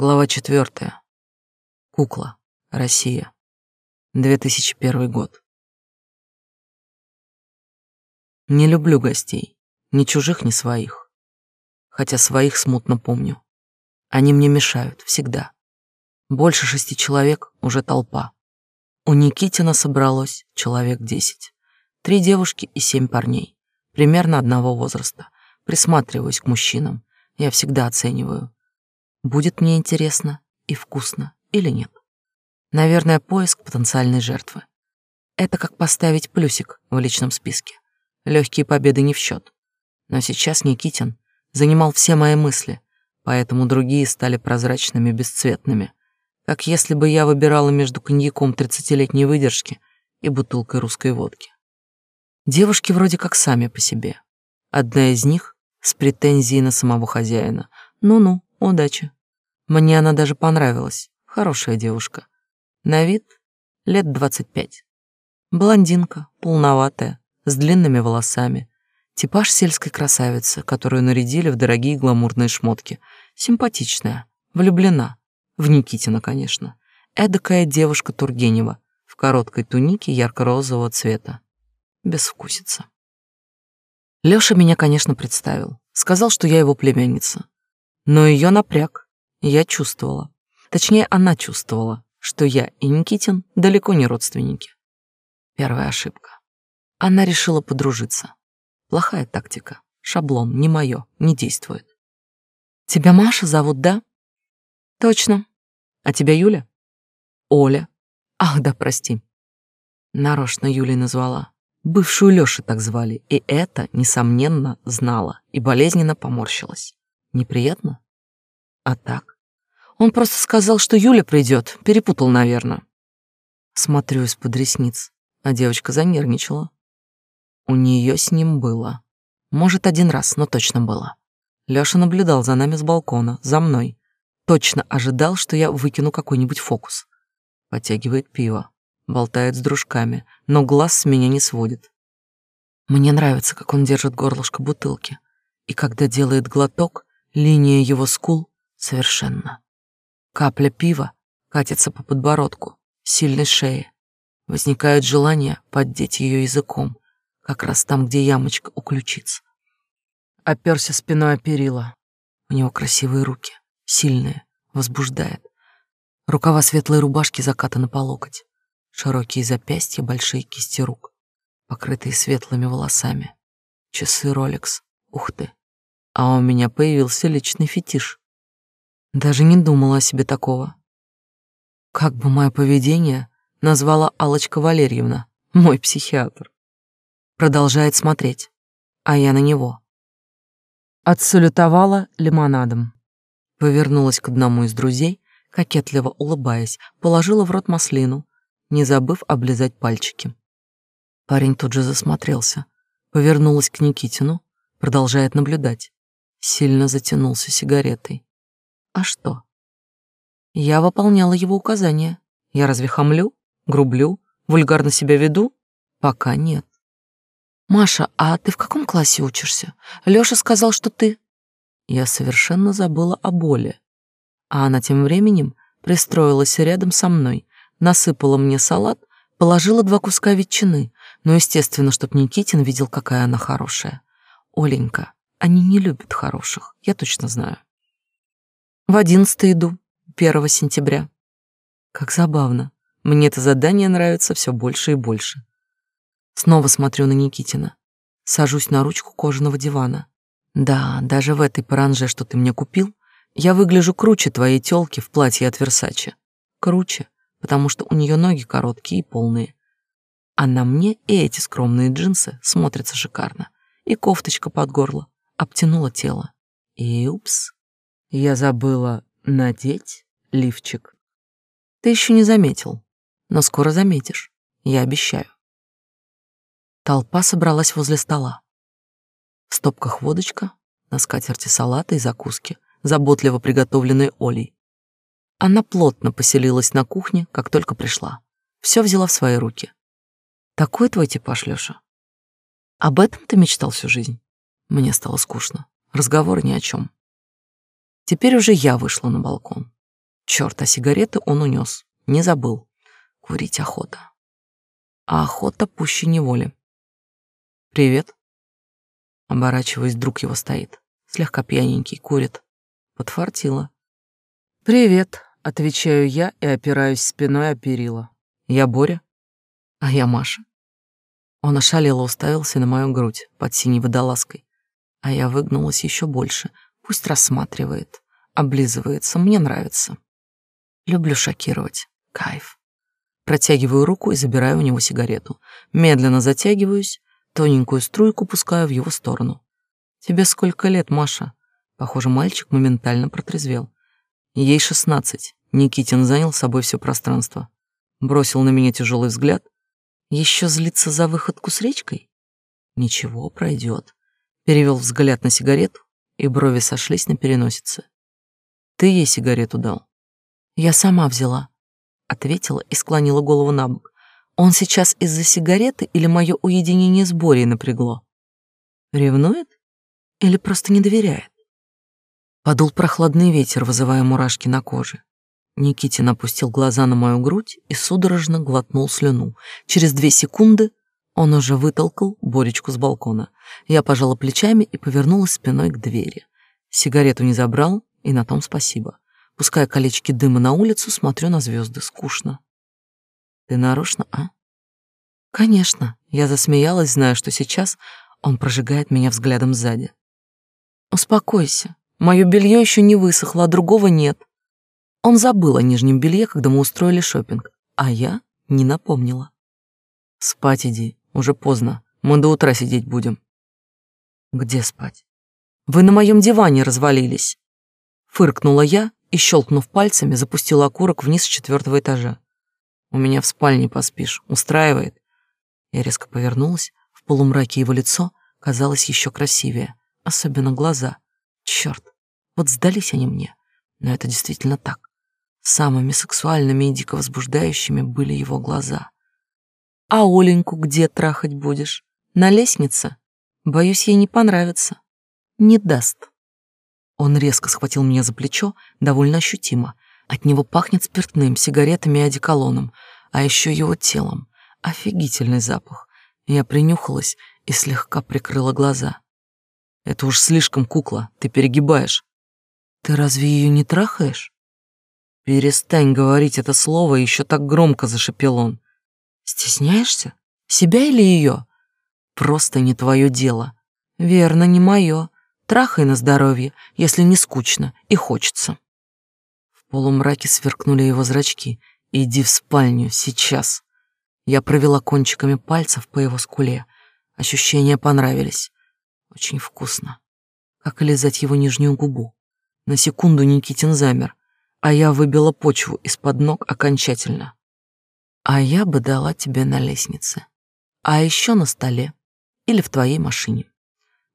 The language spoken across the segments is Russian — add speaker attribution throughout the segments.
Speaker 1: Глава четвертая. Кукла. Россия. 2001 год. Не люблю гостей. Ни чужих, ни своих. Хотя своих смутно помню. Они мне мешают, всегда. Больше шести человек — уже толпа. У Никитина собралось человек десять. Три девушки и семь парней. Примерно одного возраста. Присматриваюсь к мужчинам. Я всегда оцениваю. Будет мне интересно и вкусно или нет. Наверное, поиск потенциальной жертвы. Это как поставить плюсик в личном списке. Легкие победы не в счет. Но сейчас Никитин занимал все мои мысли, поэтому другие стали прозрачными, бесцветными, как если бы я выбирала между коньяком тридцатилетней выдержки и бутылкой русской водки. Девушки вроде как сами по себе. Одна из них с претензией на самого хозяина. Ну-ну, удачи. Мне она даже понравилась. Хорошая девушка. На вид лет двадцать пять. Блондинка, полноватая, с длинными волосами. Типаж сельской красавицы, которую нарядили в дорогие гламурные шмотки. Симпатичная, влюблена. В Никитина, конечно. Эдакая девушка Тургенева в короткой тунике ярко-розового цвета. Безвкусица. Лёша меня, конечно, представил. Сказал, что я его племянница. Но её напряг. Я чувствовала. Точнее, она чувствовала, что я и Никитин далеко не родственники. Первая ошибка. Она решила подружиться. Плохая тактика. Шаблон, не моё, не действует. Тебя Маша зовут, да? Точно. А тебя Юля? Оля. Ах, да, прости. Нарочно Юлей назвала. Бывшую Лёши так звали, и это, несомненно, знала и болезненно поморщилась. Неприятно? А так? Он просто сказал, что Юля придет, перепутал, наверное. Смотрю из-под ресниц, а девочка занервничала. У нее с ним было. Может, один раз, но точно было. Лёша наблюдал за нами с балкона, за мной, Точно ожидал, что я выкину какой-нибудь фокус. Потягивает пиво, болтает с дружками, но глаз с меня не сводит. Мне нравится, как он держит горлышко бутылки. И когда делает глоток, линия его скул совершенно. Капля пива катится по подбородку, сильной шее. Возникает желание поддеть ее языком, как раз там, где ямочка у ключиц. Оперся спиной о перила. У него красивые руки сильная, возбуждает. Рукава светлой рубашки закатаны по локоть. Широкие запястья, большие кисти рук, покрытые светлыми волосами. Часы Rolex. Ух ты. А у меня появился личный фетиш. Даже не думала о себе такого. Как бы мое поведение назвала Алочка Валерьевна, мой психиатр. Продолжает смотреть, а я на него. Отсалютовала лимонадом. Повернулась к одному из друзей, кокетливо улыбаясь, положила в рот маслину, не забыв облизать пальчики. Парень тут же засмотрелся, повернулась к Никитину, продолжает наблюдать. Сильно затянулся сигаретой. А что? Я выполняла его указания. Я разве хамлю, грублю, вульгарно себя веду? Пока нет. Маша, а ты в каком классе учишься? Лёша сказал, что ты... Я совершенно забыла о боли. А она тем временем пристроилась рядом со мной, насыпала мне салат, положила два куска ветчины, но, естественно, чтоб Никитин видел, какая она хорошая. Оленька, они не любят хороших, я точно знаю. В одиннадцатый иду, первого сентября. Как забавно. Мне это задание нравится все больше и больше. Снова смотрю на Никитина. Сажусь на ручку кожаного дивана. Да, даже в этой паранже, что ты мне купил, я выгляжу круче твоей тёлки в платье от Версачи. Круче, потому что у неё ноги короткие и полные. А на мне и эти скромные джинсы смотрятся шикарно. И кофточка под горло обтянула тело. И упс, я забыла надеть лифчик. Ты ещё не заметил, но скоро заметишь, я обещаю. Толпа собралась возле стола. В стопках водочка, на скатерти салаты и закуски, заботливо приготовленные Олей. Она плотно поселилась на кухне, как только пришла. Все взяла в свои руки. Такой твой типаж, Лёша. Об этом ты мечтал всю жизнь? Мне стало скучно. Разговор ни о чем. Теперь уже я вышла на балкон. Черт, а сигареты он унес. Не забыл. Курить охота. А охота пуще неволи. «Привет». Оборачиваясь, друг его стоит. Слегка пьяненький, курит. Подфартило. «Привет», — отвечаю я и опираюсь спиной о перила. «Я Боря». «А я Маша». Он ошалело уставился на мою грудь под синей водолазкой, а я выгнулась еще больше. Пусть рассматривает, облизывается, мне нравится. Люблю шокировать. Кайф. Протягиваю руку и забираю у него сигарету. Медленно затягиваюсь, тоненькую струйку пускаю в его сторону. «Тебе сколько лет, Маша?» Похоже, мальчик моментально протрезвел. Ей шестнадцать. Никитин занял собой все пространство. Бросил на меня тяжелый взгляд. Еще злиться за выходку с речкой? Ничего, пройдет. Перевел взгляд на сигарету, и брови сошлись на переносице. Ты ей сигарету дал? Я сама взяла, ответила и склонила голову на бок. Он сейчас из-за сигареты или мое уединение с Борей напрягло? Ревнует? Или просто не доверяет? Подул прохладный ветер, вызывая мурашки на коже. Никитин опустил глаза на мою грудь и судорожно глотнул слюну. Через две секунды он уже вытолкал Боречку с балкона. Я пожала плечами и повернулась спиной к двери. Сигарету не забрал, и на том спасибо. Пуская колечки дыма на улицу, смотрю на звезды. Скучно. Ты нарочно, а? Конечно. Я засмеялась, зная, что сейчас он прожигает меня взглядом сзади. Успокойся. Мое белье еще не высохло, а другого нет. Он забыл о нижнем белье, когда мы устроили шопинг, а я не напомнила. Спать иди, уже поздно. Мы до утра сидеть будем. Где спать? Вы на моем диване развалились. Фыркнула я и, щелкнув пальцами, запустила окурок вниз с четвертого этажа. У меня в спальне поспишь. Устраивает? Я резко повернулась. В полумраке его лицо казалось еще красивее. Особенно глаза. Черт, вот сдались они мне. Но это действительно так. Самыми сексуальными и дико возбуждающими были его глаза. «А Оленьку где трахать будешь? На лестнице? Боюсь, ей не понравится. Не даст». Он резко схватил меня за плечо, довольно ощутимо. От него пахнет спиртным, сигаретами и одеколоном, а еще его телом. Офигительный запах. Я принюхалась и слегка прикрыла глаза. «Это уж слишком, кукла, ты перегибаешь». «Ты разве ее не трахаешь?» «Перестань говорить это слово, еще так громко зашипел он. Стесняешься? Себя или ее? Просто не твое дело. Верно, не мое. Трахай на здоровье, если не скучно и хочется. В полумраке сверкнули его зрачки. Иди в спальню, сейчас. Я провела кончиками пальцев по его скуле. Ощущения понравились. Очень вкусно. Как лизать его нижнюю губу. На секунду Никитин замер, а я выбила почву из-под ног окончательно. А я бы дала тебе на лестнице, а еще на столе или в твоей машине.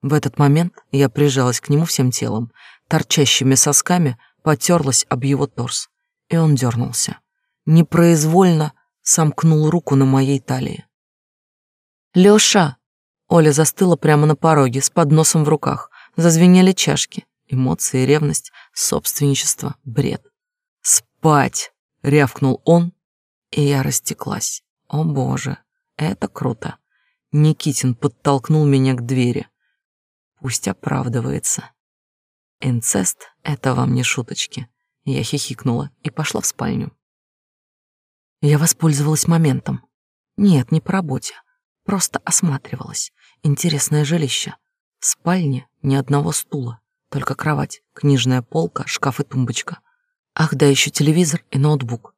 Speaker 1: В этот момент я прижалась к нему всем телом, торчащими сосками потерлась об его торс, и он дернулся. Непроизвольно сомкнул руку на моей талии. «Лёша!» Оля застыла прямо на пороге с подносом в руках. Зазвенели чашки. Эмоции, ревность, собственничество, бред. «Спать!» — рявкнул он, и я растеклась. О боже, это круто. Никитин подтолкнул меня к двери. Пусть оправдывается. Инцест — это вам не шуточки. Я хихикнула и пошла в спальню. Я воспользовалась моментом. Нет, не по работе. Просто осматривалась. Интересное жилище. В спальне ни одного стула, только кровать, книжная полка, шкаф и тумбочка. Ах, да еще телевизор и ноутбук.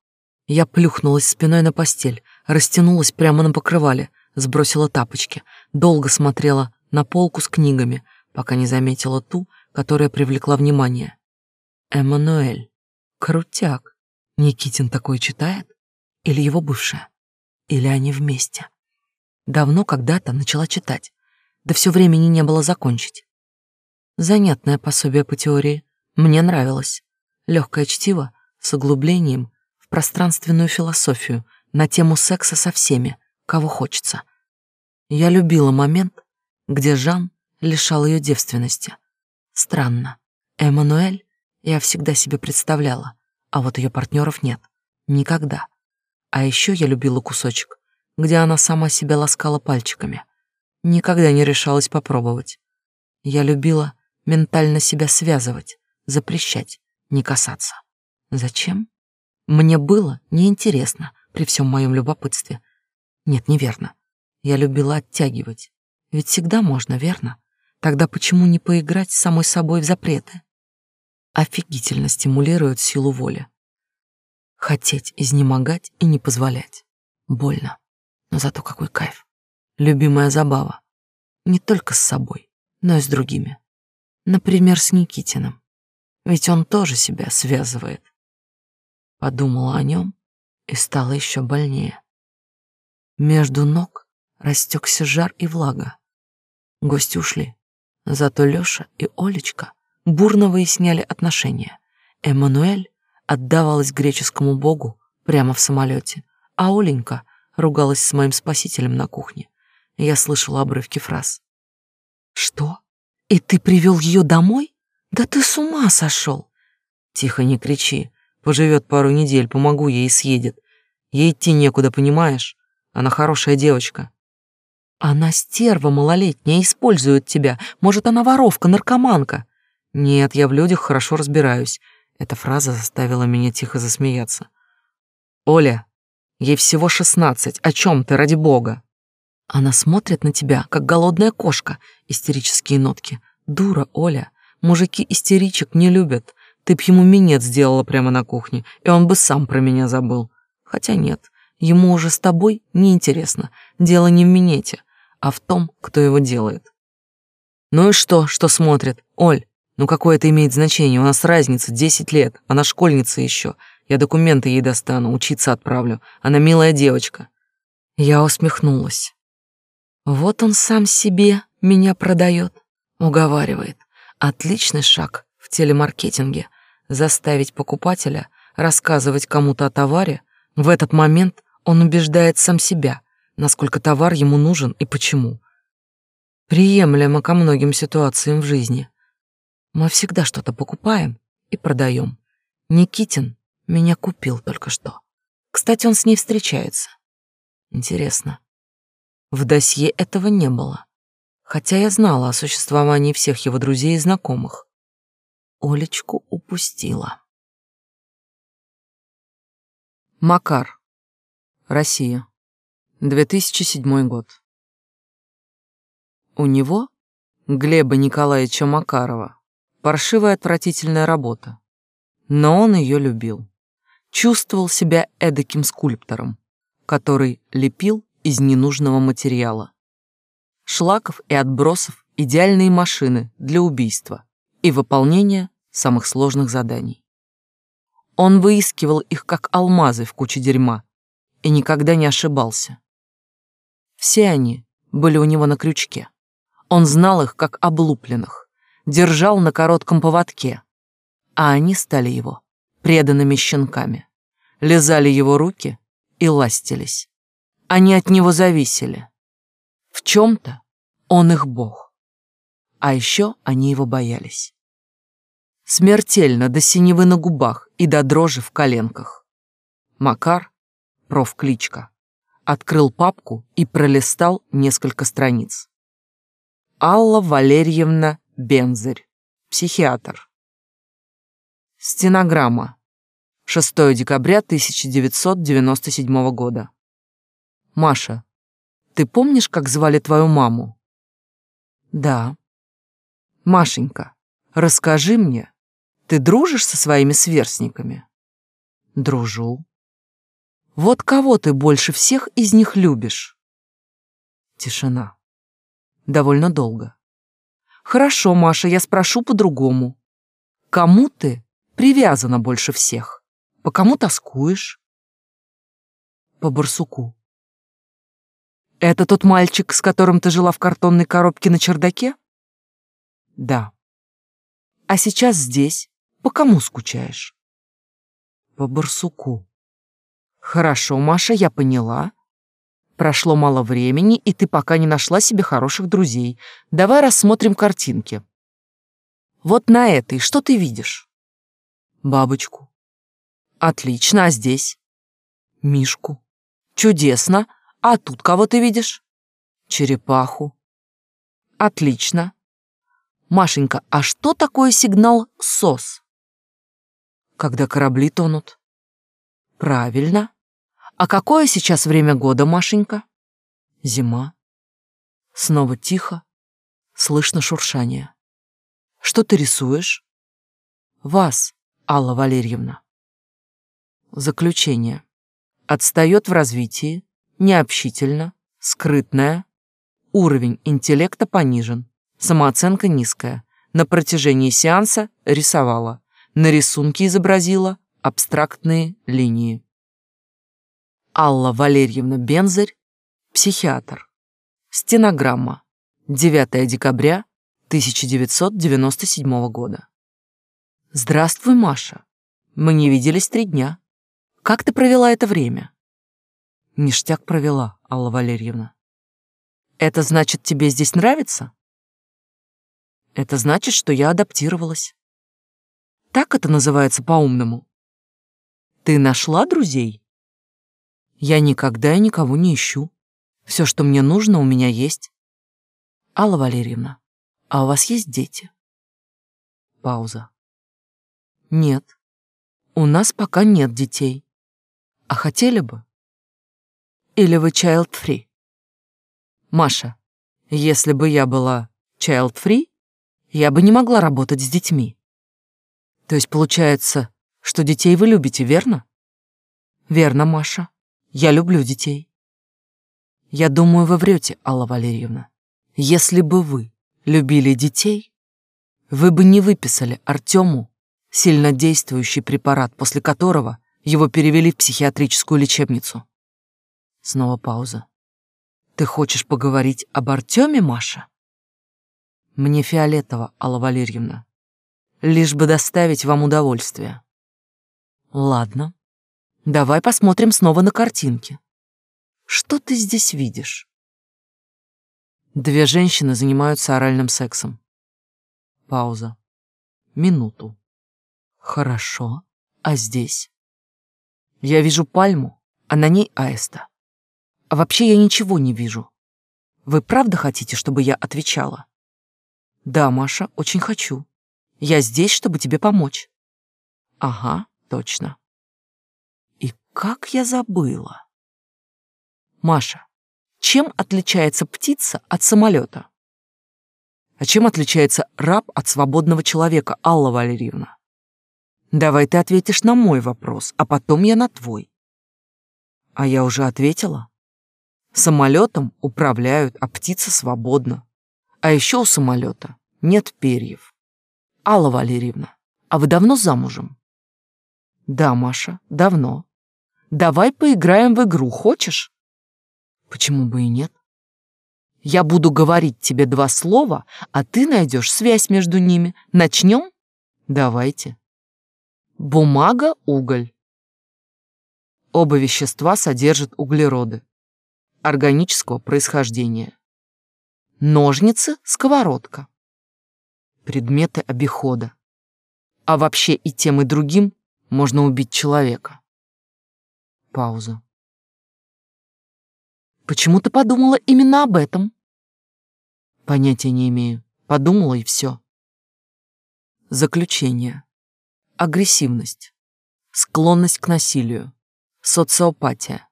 Speaker 1: Я плюхнулась спиной на постель, растянулась прямо на покрывале, сбросила тапочки, долго смотрела на полку с книгами, пока не заметила ту, которая привлекла внимание. Эммануэль. Крутяк. Никитин такой читает? Или его бывшая? Или они вместе? Давно когда-то начала читать, да все времени не было закончить. Занятное пособие по теории. Мне нравилось. Легкое чтиво с углублением в пространственную философию на тему секса со всеми, кого хочется. Я любила момент, где Жан лишал ее девственности. Странно. Эммануэль я всегда себе представляла, а вот ее партнеров нет. Никогда. А еще я любила кусочек, где она сама себя ласкала пальчиками. Никогда не решалась попробовать. Я любила ментально себя связывать, запрещать, не касаться. Зачем? Мне было неинтересно при всем моем любопытстве. Нет, неверно. Я любила оттягивать. Ведь всегда можно, верно? Тогда почему не поиграть с самой собой в запреты? Офигительно стимулирует силу воли. Хотеть, изнемогать и не позволять. Больно. Но зато какой кайф. Любимая забава. Не только с собой, но и с другими. Например, с Никитиным. Ведь он тоже себя связывает. Подумала о нем и стало еще больнее. Между ног растекся жар и влага. Гости ушли. Зато Лёша и Олечка бурно выясняли отношения. Эммануэль отдавалась греческому богу прямо в самолете, а Оленька ругалась с моим спасителем на кухне. Я слышала обрывки фраз. «Что? И ты привел ее домой? Да ты с ума сошел!» «Тихо, не кричи. Поживет пару недель, помогу ей и съедет. Ей идти некуда, понимаешь? Она хорошая девочка». «Она стерва малолетняя, использует тебя. Может, она воровка, наркоманка?» «Нет, я в людях хорошо разбираюсь». Эта фраза заставила меня тихо засмеяться. «Оля, ей всего шестнадцать. О чем ты, ради бога?» Она смотрит на тебя, как голодная кошка. Истерические нотки. Дура, Оля. Мужики истеричек не любят. Ты б ему минет сделала прямо на кухне, и он бы сам про меня забыл. Хотя нет, ему уже с тобой неинтересно. Дело не в минете, а в том, кто его делает. Ну и что, что смотрит? Оль, ну какое это имеет значение? У нас разница десять лет, она школьница еще. Я документы ей достану, учиться отправлю. Она милая девочка. Я усмехнулась. Вот он сам себе меня продает, уговаривает. Отличный шаг в телемаркетинге. Заставить покупателя рассказывать кому-то о товаре. В этот момент он убеждает сам себя, насколько товар ему нужен и почему. Приемлемо ко многим ситуациям в жизни. Мы всегда что-то покупаем и продаем. Никитин меня купил только что. Кстати, он с ней встречается. Интересно, в досье этого не было, хотя я знала о существовании всех его друзей и знакомых. Олечку упустила. Макар. Россия. 2007 год. У него, Глеба Николаевича Макарова, паршивая отвратительная работа. Но он ее любил. Чувствовал себя эдаким скульптором, который лепил из ненужного материала. Шлаков и отбросов — идеальные машины для убийства и выполнения самых сложных заданий. Он выискивал их как алмазы в куче дерьма и никогда не ошибался. Все они были у него на крючке. Он знал их как облупленных, держал на коротком поводке, а они стали его преданными щенками, лизали его руки и ластились. Они от него зависели. В чем-то он их бог. А еще они его боялись. Смертельно до синевы на губах и до дрожи в коленках. Макар, профкличка, открыл папку и пролистал несколько страниц. Алла Валерьевна Бензарь, психиатр. Стенограмма. 6 декабря 1997 года. Маша, ты помнишь, как звали твою маму? Да. Машенька, расскажи мне, ты дружишь со своими сверстниками? Дружу. Вот кого ты больше всех из них любишь? Тишина. Довольно долго. Хорошо, Маша, я спрошу по-другому. Кому ты привязана больше всех? По кому тоскуешь? По барсуку. Это тот мальчик, с которым ты жила в картонной коробке на чердаке? Да. А сейчас здесь. По кому скучаешь? По барсуку. Хорошо, Маша, я поняла. Прошло мало времени, и ты пока не нашла себе хороших друзей. Давай рассмотрим картинки. Вот на этой что ты видишь? Бабочку. Отлично, а здесь? Мишку. Чудесно. А тут кого ты видишь? Черепаху. Отлично. Машенька, а что такое сигнал СОС? Когда корабли тонут. Правильно. А какое сейчас время года, Машенька? Зима. Снова тихо. Слышно шуршание. Что ты рисуешь? Вас, Алла Валерьевна. Заключение. Отстает в развитии, необщительно, скрытная, уровень интеллекта понижен, самооценка низкая. На протяжении сеанса рисовала, на рисунке изобразила абстрактные линии. Алла Валерьевна Бензарь, психиатр. Стенограмма. 9 декабря 1997 года. Здравствуй, Маша. Мы не виделись три дня. Как ты провела это время? Ништяк провела, Алла Валерьевна. Это значит, тебе здесь нравится? Это значит, что я адаптировалась. Так это называется по-умному. Ты нашла друзей? Я никогда и никого не ищу. Все, что мне нужно, у меня есть. Алла Валерьевна, а у вас есть дети? Пауза. Нет, у нас пока нет детей. А хотели бы? Или вы child-free? Маша, если бы я была child-free, я бы не могла работать с детьми. То есть получается, что детей вы любите, верно? Верно, Маша. Я люблю детей. Я думаю, вы врете, Алла Валерьевна. Если бы вы любили детей, вы бы не выписали Артему сильнодействующий препарат, после которого его перевели в психиатрическую лечебницу. Снова пауза. Ты хочешь поговорить об Артеме, Маша? Мне фиолетово, Алла Валерьевна. Лишь бы доставить вам удовольствие. Ладно. Давай посмотрим снова на картинки. Что ты здесь видишь? Две женщины занимаются оральным сексом. Пауза. Минуту. Хорошо. А здесь? Я вижу пальму, а на ней аиста. А вообще я ничего не вижу. Вы правда хотите, чтобы я отвечала? Да, Маша, очень хочу. Я здесь, чтобы тебе помочь. Ага, точно. Как я забыла. Маша, чем отличается птица от самолета? А чем отличается раб от свободного человека, Алла Валерьевна? Давай ты ответишь на мой вопрос, а потом я на твой. А я уже ответила. Самолетом управляют, а птица свободна. А еще у самолета нет перьев. Алла Валерьевна, а вы давно замужем? Да, Маша, давно. Давай поиграем в игру, хочешь? Почему бы и нет? Я буду говорить тебе два слова, а ты найдешь связь между ними. Начнем? Давайте. Бумага, уголь. Оба вещества содержат углероды органического происхождения. Ножницы, сковородка. Предметы обихода. А вообще и тем, и другим можно убить человека. Пауза. Почему ты подумала именно об этом? Понятия не имею. Подумала и все. Заключение. Агрессивность. Склонность к насилию. Социопатия.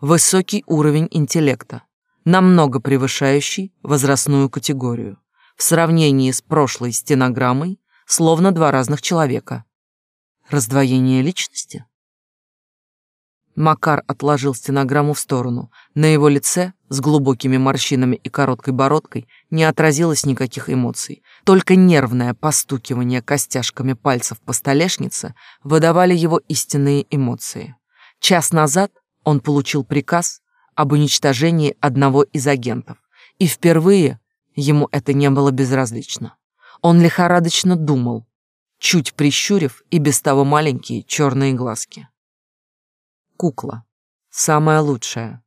Speaker 1: Высокий уровень интеллекта, намного превышающий возрастную категорию. В сравнении с прошлой стенограммой, словно два разных человека. Раздвоение личности? Макар отложил стенограмму в сторону. На его лице, с глубокими морщинами и короткой бородкой, не отразилось никаких эмоций. Только нервное постукивание костяшками пальцев по столешнице выдавали его истинные эмоции. Час назад он получил приказ об уничтожении одного из агентов, и впервые ему это не было безразлично. Он лихорадочно думал, чуть прищурив и без того маленькие черные глазки. Кукла. Самая лучшая.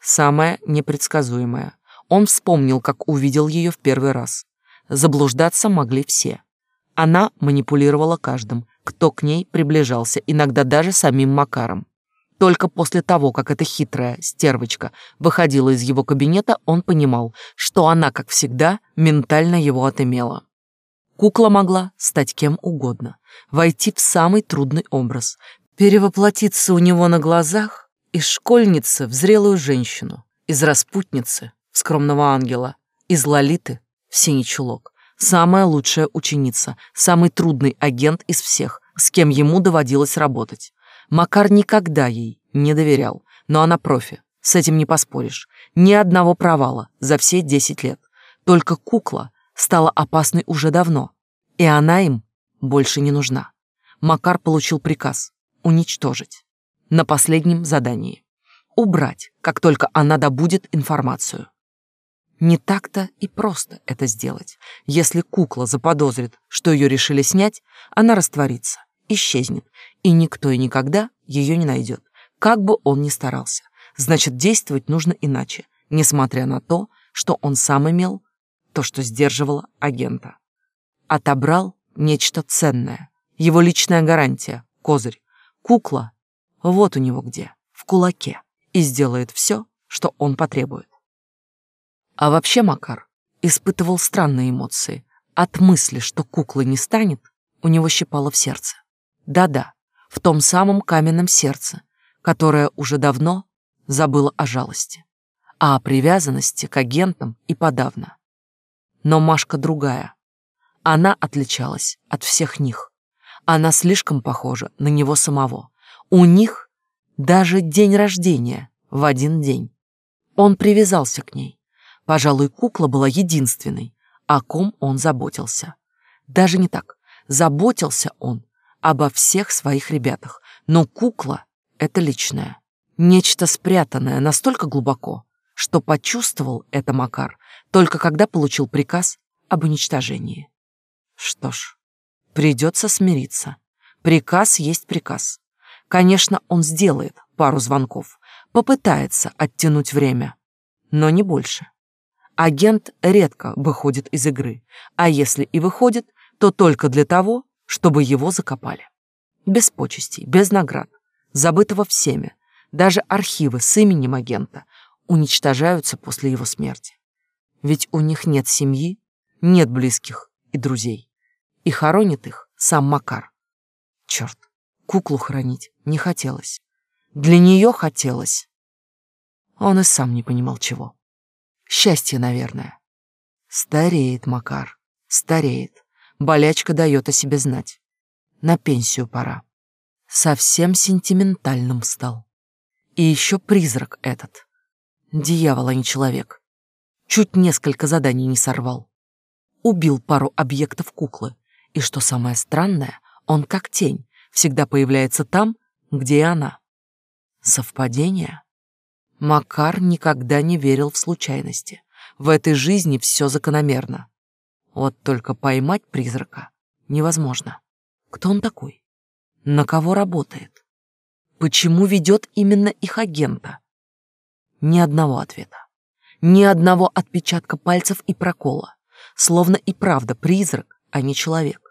Speaker 1: Самая непредсказуемая. Он вспомнил, как увидел ее в первый раз. Заблуждаться могли все. Она манипулировала каждым, кто к ней приближался, иногда даже самим Макаром. Только после того, как эта хитрая стервочка выходила из его кабинета, он понимал, что она, как всегда, ментально его отымела. Кукла могла стать кем угодно, войти в самый трудный образ, перевоплотиться у него на глазах из школьницы в зрелую женщину, из распутницы в скромного ангела, из лолиты в синий чулок. Самая лучшая ученица, самый трудный агент из всех, с кем ему доводилось работать. Макар никогда ей не доверял, но она профи, с этим не поспоришь. Ни одного провала за все десять лет. Только кукла стала опасной уже давно, и она им больше не нужна. Макар получил приказ уничтожить на последнем задании. Убрать, как только она добудет информацию. Не так-то и просто это сделать. Если кукла заподозрит, что ее решили снять, она растворится исчезнет, и никто и никогда ее не найдет, как бы он ни старался. Значит, действовать нужно иначе, несмотря на то, что он сам имел то, что сдерживало агента. Отобрал нечто ценное, его личная гарантия, козырь, кукла, вот у него где, в кулаке, и сделает все, что он потребует. А вообще Макар испытывал странные эмоции. От мысли, что куклы не станет, у него щипало в сердце. Да-да, в том самом каменном сердце, которое уже давно забыло о жалости, а о привязанности к агентам и подавно. Но Машка другая. Она отличалась от всех них. Она слишком похожа на него самого. У них даже день рождения в один день. Он привязался к ней. Пожалуй, кукла была единственной, о ком он заботился. Даже не так. Заботился он обо всех своих ребятах, но кукла — это личное. Нечто спрятанное настолько глубоко, что почувствовал это Макар только когда получил приказ об уничтожении. Что ж, придется смириться. Приказ есть приказ. Конечно, он сделает пару звонков, попытается оттянуть время, но не больше. Агент редко выходит из игры, а если и выходит, то только для того, чтобы его закопали. Без почестей, без наград, забытого всеми, даже архивы с именем агента уничтожаются после его смерти. Ведь у них нет семьи, нет близких и друзей. И хоронит их сам Макар. Черт, куклу хранить не хотелось. Для нее хотелось. Он и сам не понимал чего. Счастье, наверное. Стареет Макар, стареет. Болячка дает о себе знать. На пенсию пора. Совсем сентиментальным стал. И еще призрак этот. Дьявол, а не человек. Чуть несколько заданий не сорвал. Убил пару объектов куклы. И что самое странное, он как тень, всегда появляется там, где и она. Совпадение? Макар никогда не верил в случайности. В этой жизни все закономерно. Вот только поймать призрака невозможно. Кто он такой? На кого работает? Почему ведет именно их агента? Ни одного ответа. Ни одного отпечатка пальцев и прокола. Словно и правда призрак, а не человек.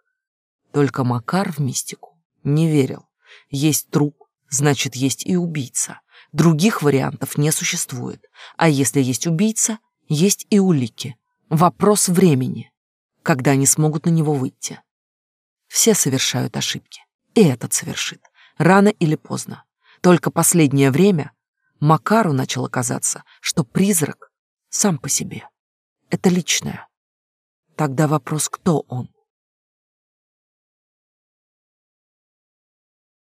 Speaker 1: Только Макар в мистику не верил. Есть труп, значит, есть и убийца. Других вариантов не существует. А если есть убийца, есть и улики. Вопрос времени когда они смогут на него выйти. Все совершают ошибки, и этот совершит, рано или поздно. Только последнее время Макару начало казаться, что призрак сам по себе. Это личное. Тогда вопрос, кто он?